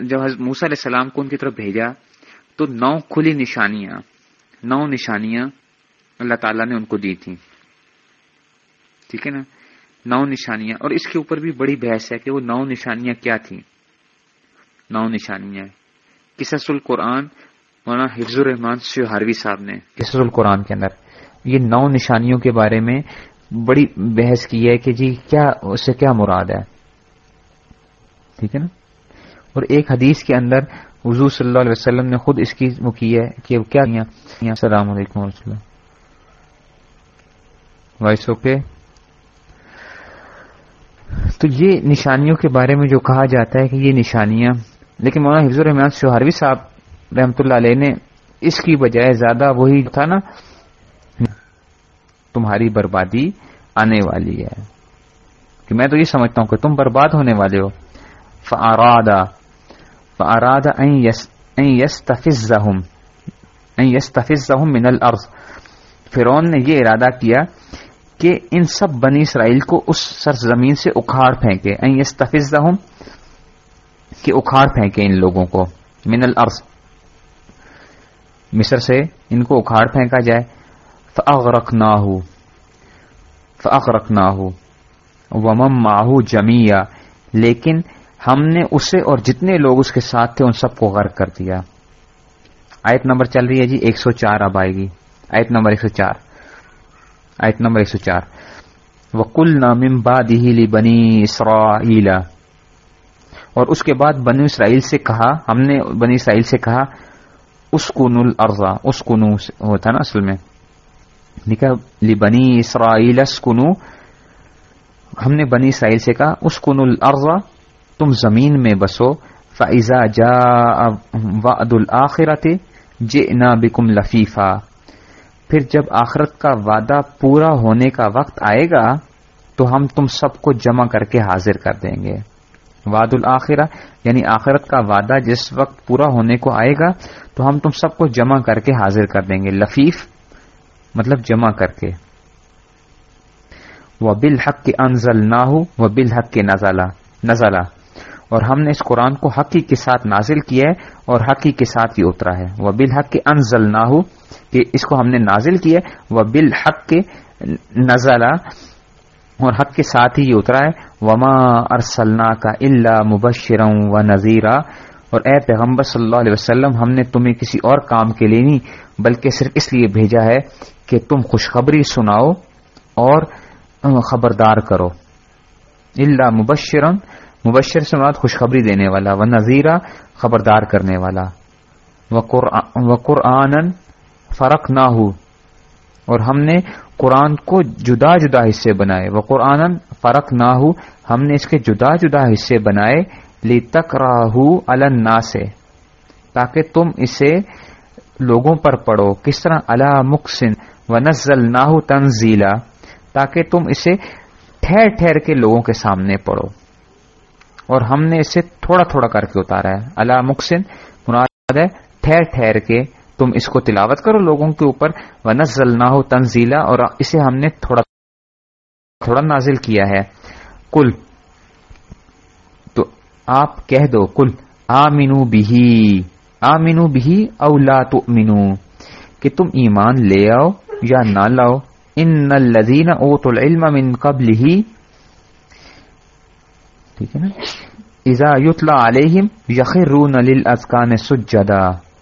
جب موسا علیہ السلام کو ان کی طرف بھیجا، تو نو کھلی نشانیاں، نو نشانیاں اللہ تعالیٰ نے ان کو دی تھیں۔ ٹھیک ہے نا؟ نو نشانیاں، اور اس کے اوپر بھی بڑی بحث ہے کہ وہ نو نشانیاں کیا تھیں۔ نو نشانیاں۔ قصص القرآن، مولانا حفظ الرحمان شہاروی صاحب نے۔ قصص القرآن کے اندر۔ یہ نو نشانیوں کے بارے میں بڑی بحث کی ہے کہ جی کیا، اس سے کیا مراد ہے؟ ٹھیک ہے نا؟ اور ایک حدیث کے اندر حضور صلی اللہ علیہ وسلم نے خود اس کی وہ کی ہے کہ کیا السلام علیکم و رحمۃ اللہ۔ Voice okay? تو یہ نشانیوں کے بارے میں جو کہا جاتا ہے کہ یہ نشانیاں، لیکن مولانا حفظ الرحمان شہاروی صاحب رحمت اللہ علیہ نے اس کی بجائے زیادہ وہی تھا نا، تمہاری بربادی آنے والی ہے۔ کہ میں تو یہ سمجھتا ہوں کہ تم برباد ہونے والے ہو۔ فارادہ فارادہ یس تفظ یس تفظ من الارض فرون نے یہ ارادہ کیا کہ ان سب بنی اسرائیل کو اس سرزمین سے اکھاڑ پھینکے یس تفظ کہ اکھاڑ پھینکے ان لوگوں کو من الارض۔ مصر سے ان کو اکھاڑ پھینکا جائے۔ فاغرقناہ فاغرقناہ ومم ماہو جمیا لیکن ہم نے اسے اور جتنے لوگ اس کے ساتھ تھے، ان سب کو غرق کر دیا۔ آیت نمبر چل رہی ہے جی ایک سو چار اب آئے گی۔ آیت نمبر ایک سو چار۔ آیت نمبر ایک سو چار۔ وکل نام بادی بنی اسرائیلا اور اس کے بعد بنی اسرائیل سے کہا، ہم نے بنی اسرائیل سے کہا اس کن الرضا ہوتا نا اصل میں۔ لکھا بنی اسرائیل اسکنو ہم نے بنی اسرائیل سے کہا اس کن تم زمین میں بسو۔ فائزہ جا وعد الآخرت جئنا بکم لفیفہ پھر جب آخرت کا وعدہ پورا ہونے کا وقت آئے گا، تو ہم تم سب کو جمع کر کے حاضر کر دیں گے۔ وعد الآخرہ یعنی آخرت کا وعدہ جس وقت پورا ہونے کو آئے گا، تو ہم تم سب کو جمع کر کے حاضر کر دیں گے۔ لفیف مطلب جمع کر کے۔ وہ بل حق کے انزل نہ ہو وہ بل حق کے نزلہ اور ہم نے اس قرآن کو حقی کے ساتھ نازل کیا ہے اور حقی کے ساتھ ہی اترا ہے۔ وہ بل حق کے انزل نہ ہو کہ اس کو ہم نے نازل کیا وہ بل حق کے نزلہ اور حق کے ساتھ ہی یہ اترا ہے، وما ارسلنا کا اللہ مبشروں و نذیرہ اور اے پیغمبر صلی اللہ علیہ وسلم، ہم نے تمہیں کسی اور کام کے لیے نہیں، بلکہ صرف اس لیے بھیجا ہے کہ تم خوشخبری سناؤ اور خبردار کرو۔ اللہ مبشرن مبشر سے مراد خوشخبری دینے والا و نذیرہ خبردار کرنے والا۔ و قرآن فرق نہ ہو اور ہم نے قرآن کو جدا جدا حصے بنائے۔ وہ قرآن فرق نہ ہو ہم نے اس کے جدا جدا حصے بنائے۔ لی تک النا سے تاکہ تم اسے لوگوں پر پڑھو۔ کس طرح؟ اللہ مقصن و نزل نہ تنزیلا تاکہ تم اسے ٹھہر ٹھہر کے لوگوں کے سامنے پڑھو۔ اور ہم نے اسے تھوڑا تھوڑا کر کے اتارا ہے۔ اللہ مقصن مراد ہے ٹھہر ٹھہر کے تم اس کو تلاوت کرو لوگوں کے اوپر و نزل نہ تنزیلا اور اسے ہم نے تھوڑا تھوڑا نازل کیا ہے۔ کل تو آپ کہہ دو کل آمینو بھی آمینو بھی اولا تو کہ تم ایمان لے آؤ یا نہ لاؤ۔ ان الذین اوت العلم من قبل ہی ٹھیک ہے نا؟ اذا یتلا علیہم یخرون للاذکان سجدا۔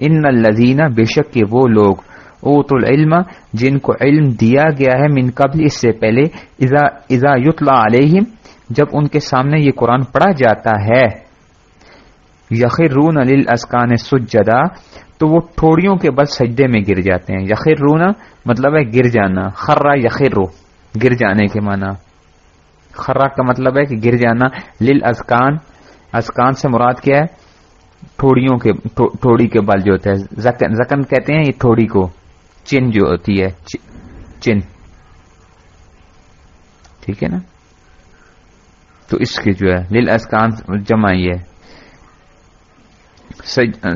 ان الذین، بے شک کہ وہ لوگ اوت العلم جن کو علم دیا گیا ہے من قبل، اس سے پہلے، اذا اذا یتلا علیہم، جب ان کے سامنے یہ قرآن پڑھا جاتا ہے، یخرون للاذکان سجدا، تو وہ ٹھوڑیوں کے بل سجدے میں گر جاتے ہیں۔ یخر رونا مطلب ہے گر جانا خرا یخر رو گر جانے کے معنی۔ خرا کا مطلب ہے کہ گر جانا۔ لل ازکان ازکان سے مراد کیا ہے؟ تھوڑیوں کے تھوڑی کے بل جو ہوتا ہے، زکن زکن کہتے ہیں یہ تھوڑی کو، چن جو ہوتی ہے چن۔ ٹھیک ہے نا؟ تو اس کے جو ہے لل اسکان جمع یہ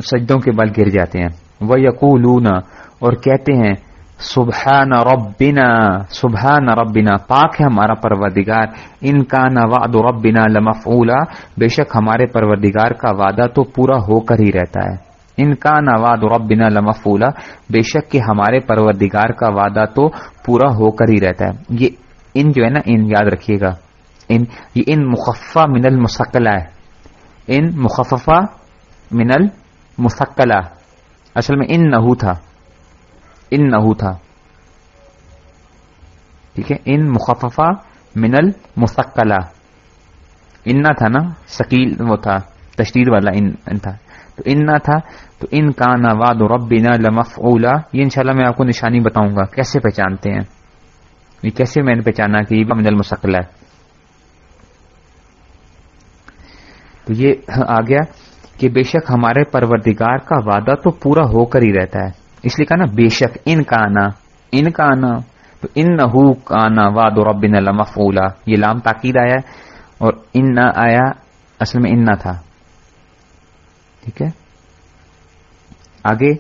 سجدوں کے بل گر جاتے ہیں۔ وہ یقول اور کہتے ہیں سبحان ربنا سبحان ربنا، پاک ہے ہمارا پروردگار۔ ان کا نہ وعد ربنا لمفعولا، بے شک ہمارے پروردگار کا وعدہ تو پورا ہو کر ہی رہتا ہے۔ ان کا نہ وعد ربنا لمفعولا، بے شک کہ ہمارے پروردگار کا وعدہ تو پورا ہو کر ہی رہتا ہے۔ یہ ان جو ہے نا، ان یاد رکھیے گا۔ ان، یہ ان مخفہ من المسکلہ ہے۔ ان مخففہ من المسکلا اصل میں ان نہو تھا۔ ان نہو تھا۔ ٹھیک ہے؟ ان مخففہ من المسکلا ان تھا نا؟ سکیل وہ تھا، تشدید والا ان تھا۔ تو ان نہ تھا، تو ان کا نا واد ربنا لمفعولا۔ یہ انشاءاللہ میں آپ کو نشانی بتاؤں گا، کیسے پہچانتے ہیں؟ یہ کیسے میں نے پہچانا کہ یہ من المسکلا ہے؟ تو یہ آ گیا کہ بے شک ہمارے پروردگار کا وعدہ تو پورا ہو کر ہی رہتا ہے۔ اس لیے کہا نا بے شک ان کا آنا ان کا آنا تو ان نہ آنا واد ربن المفولا یہ لام تاکید آیا اور ان نہ آیا، اصل میں ان نہ تھا۔ ٹھیک ہے؟ آگے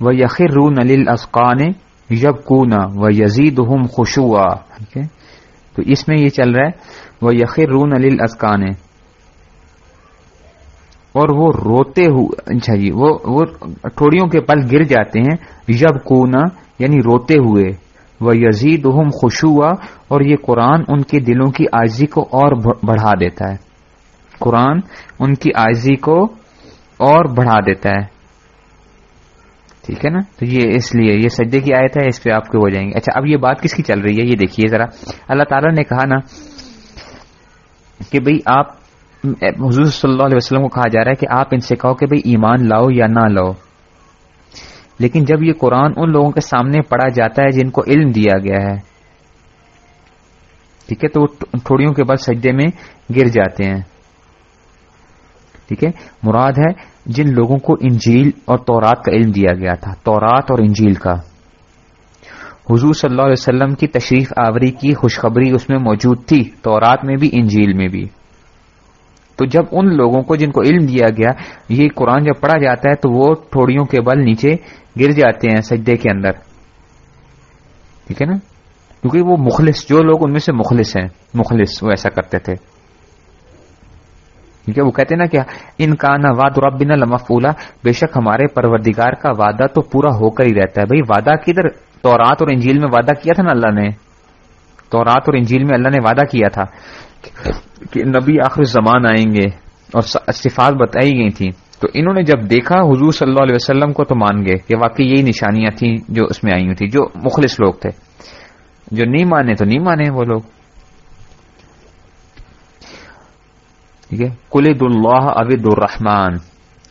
وہ یخر رو نل اسقان یب کو و یزید ہم خوشوا ٹھیک ہے؟ تو اس میں یہ چل رہا ہے وہ یخر رو نل اسقان اور وہ روتے ہوئے اچھا جی وہ وہ ٹھوڑیوں کے پل گر جاتے ہیں یب کونا یعنی روتے ہوئے وہ یزید خوشوا اور یہ قرآن ان کے دلوں کی آجی کو اور بڑھا دیتا ہے۔ قرآن ان کی آجی کو اور بڑھا دیتا ہے۔ ٹھیک ہے نا؟ تو یہ اس لیے، یہ سجدے کی آیت ہے، اس پہ آپ کے ہو جائیں گے۔ اچھا اب یہ بات کس کی چل رہی ہے؟ یہ دیکھیے ذرا۔ اللہ تعالیٰ نے کہا نا کہ بھئی آپ حضور صلی اللہ علیہ وسلم کو کہا جا رہا ہے کہ آپ ان سے کہو کہ بھئی ایمان لاؤ یا نہ لاؤ۔ لیکن جب یہ قرآن ان لوگوں کے سامنے پڑھا جاتا ہے جن کو علم دیا گیا ہے، ٹھیک ہے، تو وہ تھوڑیوں کے بعد سجدے میں گر جاتے ہیں۔ ٹھیک ہے، مراد ہے جن لوگوں کو انجیل اور تورات کا علم دیا گیا تھا، تورات اور انجیل کا۔ حضور صلی اللہ علیہ وسلم کی تشریف آوری کی خوشخبری اس میں موجود تھی، تورات میں بھی، انجیل میں بھی۔ تو جب ان لوگوں کو جن کو علم دیا گیا، یہ قرآن جب پڑھا جاتا ہے تو وہ تھوڑیوں کے بل نیچے گر جاتے ہیں سجدے کے اندر۔ ٹھیک ہے نا؟ کیونکہ وہ مخلص، جو لوگ ان میں سے مخلص ہیں، مخلص وہ ایسا کرتے تھے۔ ٹھیک ہے؟ وہ کہتے ہیں نا کیا؟ ان کا نا واد ربنا لمفولا بے شک ہمارے پروردگار کا وعدہ تو پورا ہو کر ہی رہتا ہے۔ بھائی، وعدہ کدھر؟ تورات اور انجیل میں وعدہ کیا تھا نا اللہ نے؟ تورات اور انجیل میں اللہ نے وعدہ کیا تھا۔ کہ نبی آخر زمان آئیں گے اور صفات بتائی گئی تھیں۔ تو انہوں نے جب دیکھا حضور صلی اللہ علیہ وسلم کو تو مان گئے کہ واقعی یہی نشانیاں تھیں جو اس میں آئی ہوئی تھی جو مخلص لوگ تھے۔ جو نہیں مانے تو نہیں مانے وہ لوگ۔ ٹھیک ہے؟ کلید اللہ ابد الرحمان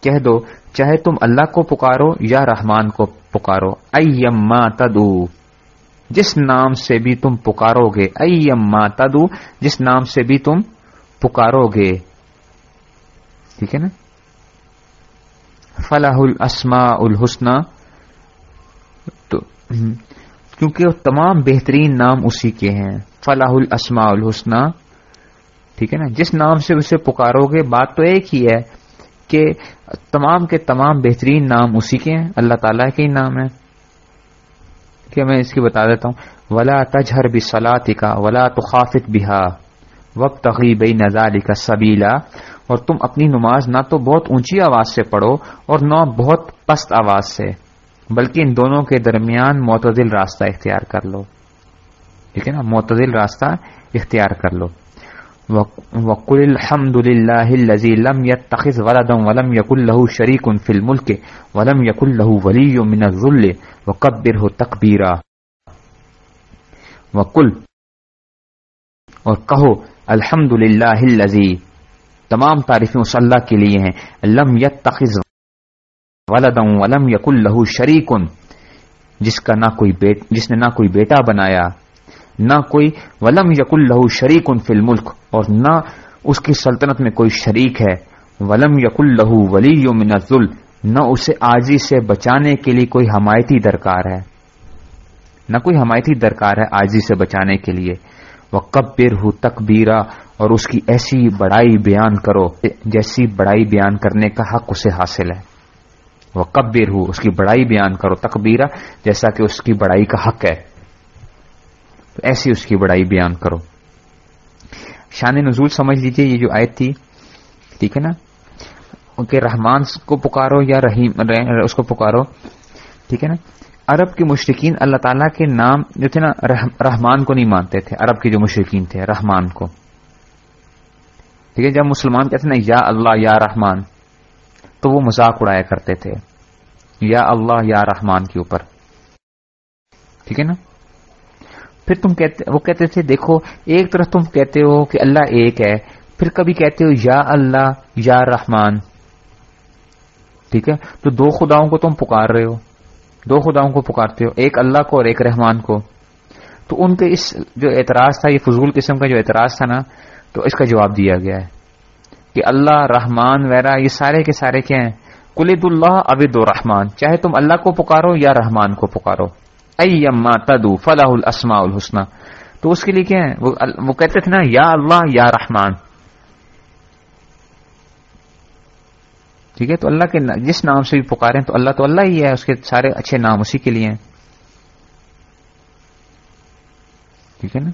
کہہ دو، چاہے تم اللہ کو پکارو یا رحمان کو پکارو، ایما تدو جس نام سے بھی تم پکارو گے ایما تدو جس نام سے بھی تم پکارو گے۔ ٹھیک ہے نا؟ فلاح الاسما الحسن تو کیونکہ تمام بہترین نام اسی کے ہیں۔ فلاح الاسما الحسن ٹھیک ہے نا؟ جس نام سے اسے پکارو گے، بات تو ایک ہی ہے کہ تمام کے تمام بہترین نام اسی کے ہیں۔ اللہ تعالیٰ کے ہی نام ہے کہ میں اس کی بتا دیتا ہوں۔ ولا تجہر بھی سلاتی کا ولا تو خافت بہا وقت تقریب نظاری کا سبیلا اور تم اپنی نماز نہ تو بہت اونچی آواز سے پڑھو اور نہ بہت پست آواز سے، بلکہ ان دونوں کے درمیان معتدل راستہ اختیار کر لو۔ ٹھیک ہے نا؟ معتدل راستہ اختیار کر لو۔ وقل الحمد لله الذي لم يتخذ ولدا ولم يكن له شريك في الملك ولم يكن له ولي من الذل وكبره تكبيرا. وقل، اور کہو، الحمد للہ الذي تمام تعریفیں اس اللہ کے لیے ہیں، لم يتخذ ولدا ولم يكن له شريك، جس کا نہ کوئی بیٹ جس نے نہ کوئی بیٹا بنایا۔ نہ کوئی ولم یق اللہ شریک ان فل ملک اور نہ اس کی سلطنت میں کوئی شریک ہے۔ ولم یق اللہ ولی منزل نہ اسے آجی سے بچانے کے لیے کوئی حمایتی درکار ہے۔ نہ کوئی حمایتی درکار ہے آجی سے بچانے کے لیے۔ وہ کب ہو تکبیرا، اور اس کی ایسی بڑائی بیان کرو جیسی بڑائی بیان کرنے کا حق اسے حاصل ہے۔ وہ کب ہو اس کی بڑائی بیان کرو تکبیرا، جیسا کہ اس کی بڑائی کا حق ہے۔ تو ایسی اس کی بڑائی بیان کرو۔ شان نزول سمجھ لیجیے یہ جو آیت تھی، ٹھیک ہے نا؟ کہ رحمان کو پکارو یا رحیم، اس کو پکارو، ٹھیک ہے نا؟ عرب کے مشرقین اللہ تعالیٰ کے نام جو تھے نا رحمان کو نہیں مانتے تھے، عرب کے جو مشرقین تھے، رحمان کو۔ ٹھیک ہے، جب مسلمان کہتے نا، یا اللہ یا رحمان، تو وہ مذاق اڑایا کرتے تھے، یا اللہ یا رحمان کے اوپر۔ ٹھیک ہے نا؟ پھر تم کہتے وہ کہتے تھے، دیکھو، ایک طرف تم کہتے ہو کہ اللہ ایک ہے، پھر کبھی کہتے ہو یا اللہ، یا رحمان۔ ٹھیک ہے؟ تو دو خداؤں کو تم پکار رہے ہو۔ دو خداؤں کو پکارتے ہو، ایک اللہ کو اور ایک رحمان کو۔ تو ان کے اس جو اعتراض تھا، یہ فضول قسم کا جو اعتراض تھا نا، تو اس کا جواب دیا گیا ہے کہ اللہ، رحمان وغیرہ یہ سارے کے سارے کیا ہیں؟ کلید اللہ ابد و رحمان۔ چاہے تم اللہ کو پکارو یا رحمان کو پکارو۔ ایما تدو فلاح الاسماء الحسنہ تو اس کے لیے کیا ہے؟ وہ کہتے تھے نا، یا اللہ یا رحمان. ٹھیک ہے؟ تو اللہ کے جس نام سے بھی پکارے تو اللہ تو اللہ ہی ہے، اس کے سارے اچھے نام اسی کے لیے ہیں. ٹھیک ہے نا؟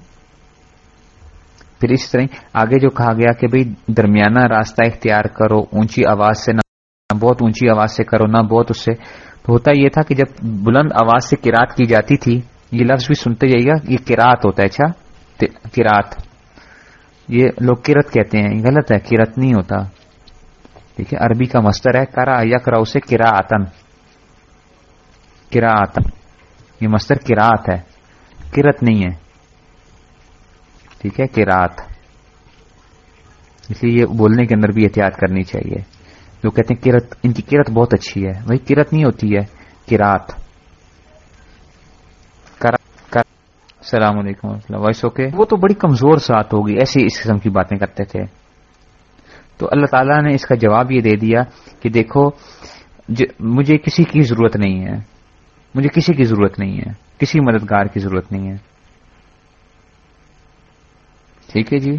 پھر اس طرح آگے جو کہا گیا کہ بھئی درمیانہ راستہ اختیار کرو، اونچی آواز سے نہ بہت اونچی آواز سے کرو، نہ بہت اس سے ہوتا یہ تھا کہ جب بلند آواز سے کراط کی جاتی تھی، یہ لفظ بھی سنتے جائیے گا، یہ کراط ہوتا ہے اچھا؟ کراط یہ لوگ کرت کہتے ہیں غلط ہے کرت نہیں ہوتا۔ ٹھیک ہے عربی کا مستر ہے کرا یا کرا اسے کرا آتن کراط یہ مستر کراط ہے۔ کرت نہیں ہے۔ ٹھیک ہے کرات اس لیے یہ بولنے کے اندر بھی احتیاط کرنی چاہیے۔ جو کہتے ہیں کرت ان کی کرت بہت اچھی ہے۔ وہی کرت نہیں ہوتی ہے کرات السلام علیکم وائس اوکے؟ وہ تو بڑی کمزور ساتھ ہوگی، ایسی اس قسم کی باتیں کرتے تھے۔ تو اللہ تعالیٰ نے اس کا جواب یہ دے دیا کہ دیکھو مجھے کسی کی ضرورت نہیں ہے۔ مجھے کسی کی ضرورت نہیں ہے۔ کسی مددگار کی ضرورت نہیں ہے۔ ٹھیک ہے جی؟